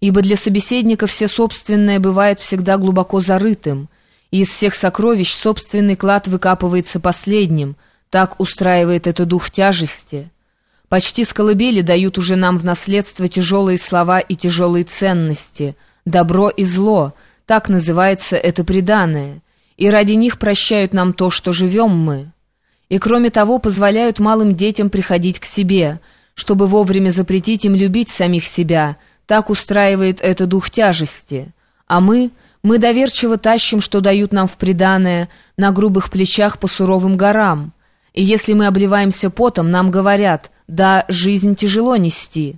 ибо для собеседника все собственное бывает всегда глубоко зарытым, и из всех сокровищ собственный клад выкапывается последним, так устраивает это дух тяжести. Почти с колыбели дают уже нам в наследство тяжелые слова и тяжелые ценности, добро и зло, так называется это преданное, и ради них прощают нам то, что живем мы. И кроме того позволяют малым детям приходить к себе, чтобы вовремя запретить им любить самих себя, так устраивает это дух тяжести. А мы, мы доверчиво тащим, что дают нам в приданое, на грубых плечах по суровым горам. И если мы обливаемся потом, нам говорят, да, жизнь тяжело нести.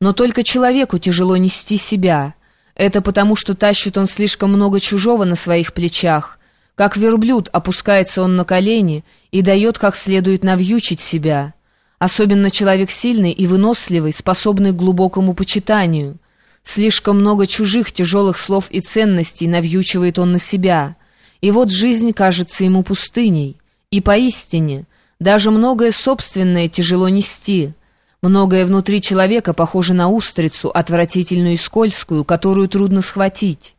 Но только человеку тяжело нести себя. Это потому, что тащит он слишком много чужого на своих плечах. Как верблюд опускается он на колени и дает как следует навьючить себя. Особенно человек сильный и выносливый, способный к глубокому почитанию. Слишком много чужих тяжелых слов и ценностей навьючивает он на себя. И вот жизнь кажется ему пустыней. И поистине, даже многое собственное тяжело нести. Многое внутри человека похоже на устрицу, отвратительную и скользкую, которую трудно схватить.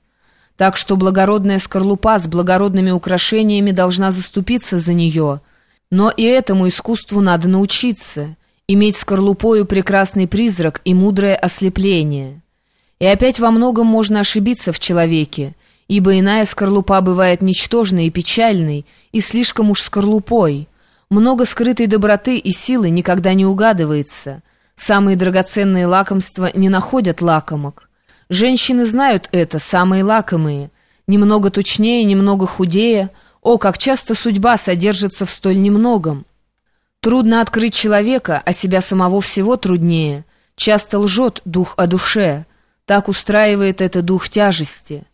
Так что благородная скорлупа с благородными украшениями должна заступиться за нее – но и этому искусству надо научиться, иметь скорлупою прекрасный призрак и мудрое ослепление. И опять во многом можно ошибиться в человеке, ибо иная скорлупа бывает ничтожной и печальной, и слишком уж скорлупой. Много скрытой доброты и силы никогда не угадывается. Самые драгоценные лакомства не находят лакомок. Женщины знают это, самые лакомые. Немного тучнее, немного худее – о, как часто судьба содержится в столь немногом! Трудно открыть человека, а себя самого всего труднее. Часто лжет дух о душе. Так устраивает это дух тяжести.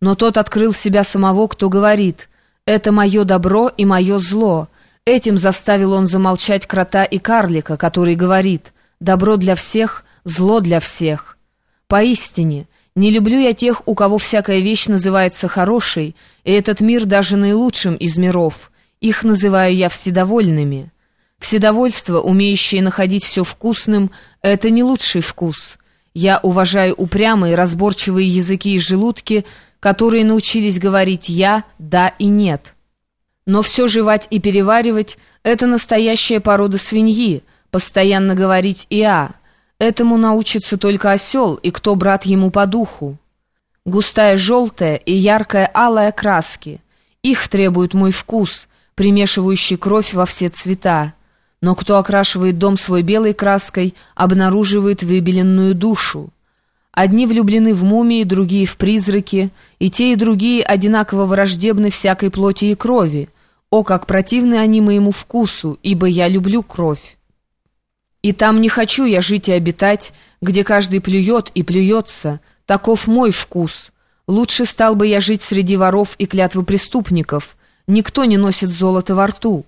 Но тот открыл себя самого, кто говорит «Это мое добро и мое зло». Этим заставил он замолчать крота и карлика, который говорит «Добро для всех, зло для всех». Поистине, не люблю я тех, у кого всякая вещь называется хорошей, и этот мир даже наилучшим из миров. Их называю я вседовольными. Вседовольство, умеющее находить все вкусным, это не лучший вкус. Я уважаю упрямые, разборчивые языки и желудки, которые научились говорить «я», «да» и «нет». Но все жевать и переваривать — это настоящая порода свиньи, постоянно говорить «я». Этому научится только осел и кто брат ему по духу. Густая желтая и яркая алая краски. Их требует мой вкус, примешивающий кровь во все цвета. Но кто окрашивает дом свой белой краской, обнаруживает выбеленную душу. Одни влюблены в мумии, другие в призраки, и те и другие одинаково враждебны всякой плоти и крови. О, как противны они моему вкусу, ибо я люблю кровь. И там не хочу я жить и обитать, где каждый плюет и плюется. Таков мой вкус. Лучше стал бы я жить среди воров и клятвы преступников. Никто не носит золото во рту.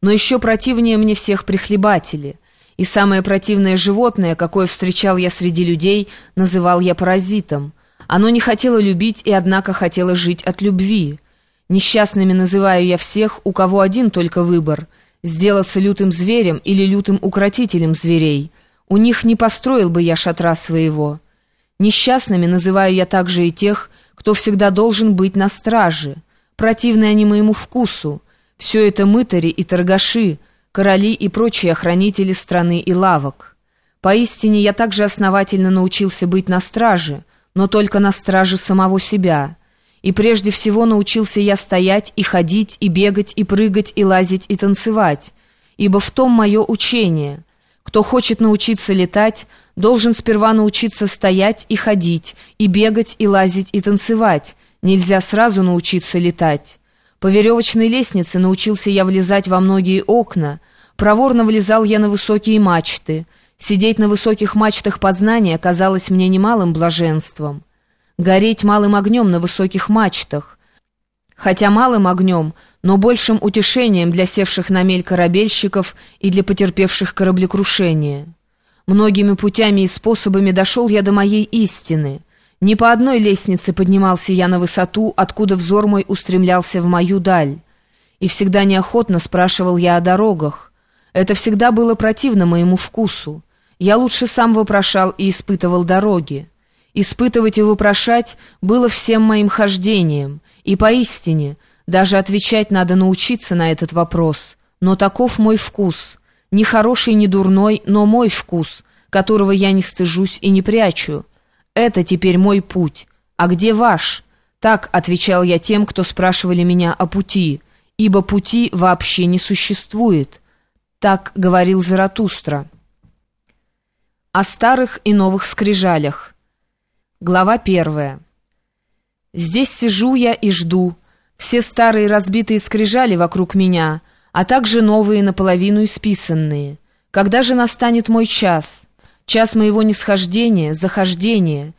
Но еще противнее мне всех прихлебатели. И самое противное животное, какое встречал я среди людей, называл я паразитом. Оно не хотело любить и, однако, хотело жить от любви. Несчастными называю я всех, у кого один только выбор — сделаться лютым зверем или лютым укротителем зверей. У них не построил бы я шатра своего. Несчастными называю я также и тех, кто всегда должен быть на страже. Противны они моему вкусу. Все это мытари и торгаши, короли и прочие охранители страны и лавок. Поистине я также основательно научился быть на страже, но только на страже самого себя». И прежде всего научился я стоять и ходить, и бегать, и прыгать, и лазить, и танцевать. Ибо в том мое учение. Кто хочет научиться летать, должен сперва научиться стоять и ходить, и бегать, и лазить, и танцевать. Нельзя сразу научиться летать. По веревочной лестнице научился я влезать во многие окна. Проворно влезал я на высокие мачты. Сидеть на высоких мачтах познания казалось мне немалым блаженством гореть малым огнем на высоких мачтах. Хотя малым огнем, но большим утешением для севших на мель корабельщиков и для потерпевших кораблекрушение. Многими путями и способами дошел я до моей истины. Не по одной лестнице поднимался я на высоту, откуда взор мой устремлялся в мою даль. И всегда неохотно спрашивал я о дорогах. Это всегда было противно моему вкусу. Я лучше сам вопрошал и испытывал дороги. Испытывать и вопрошать было всем моим хождением, и поистине, даже отвечать надо научиться на этот вопрос. Но таков мой вкус, не хороший, не дурной, но мой вкус, которого я не стыжусь и не прячу. Это теперь мой путь. А где ваш? Так отвечал я тем, кто спрашивали меня о пути, ибо пути вообще не существует. Так говорил Заратустра. О старых и новых скрижалях. Глава первая. Здесь сижу я и жду. Все старые разбитые скрижали вокруг меня, а также новые наполовину исписанные. Когда же настанет мой час? Час моего нисхождения, захождения.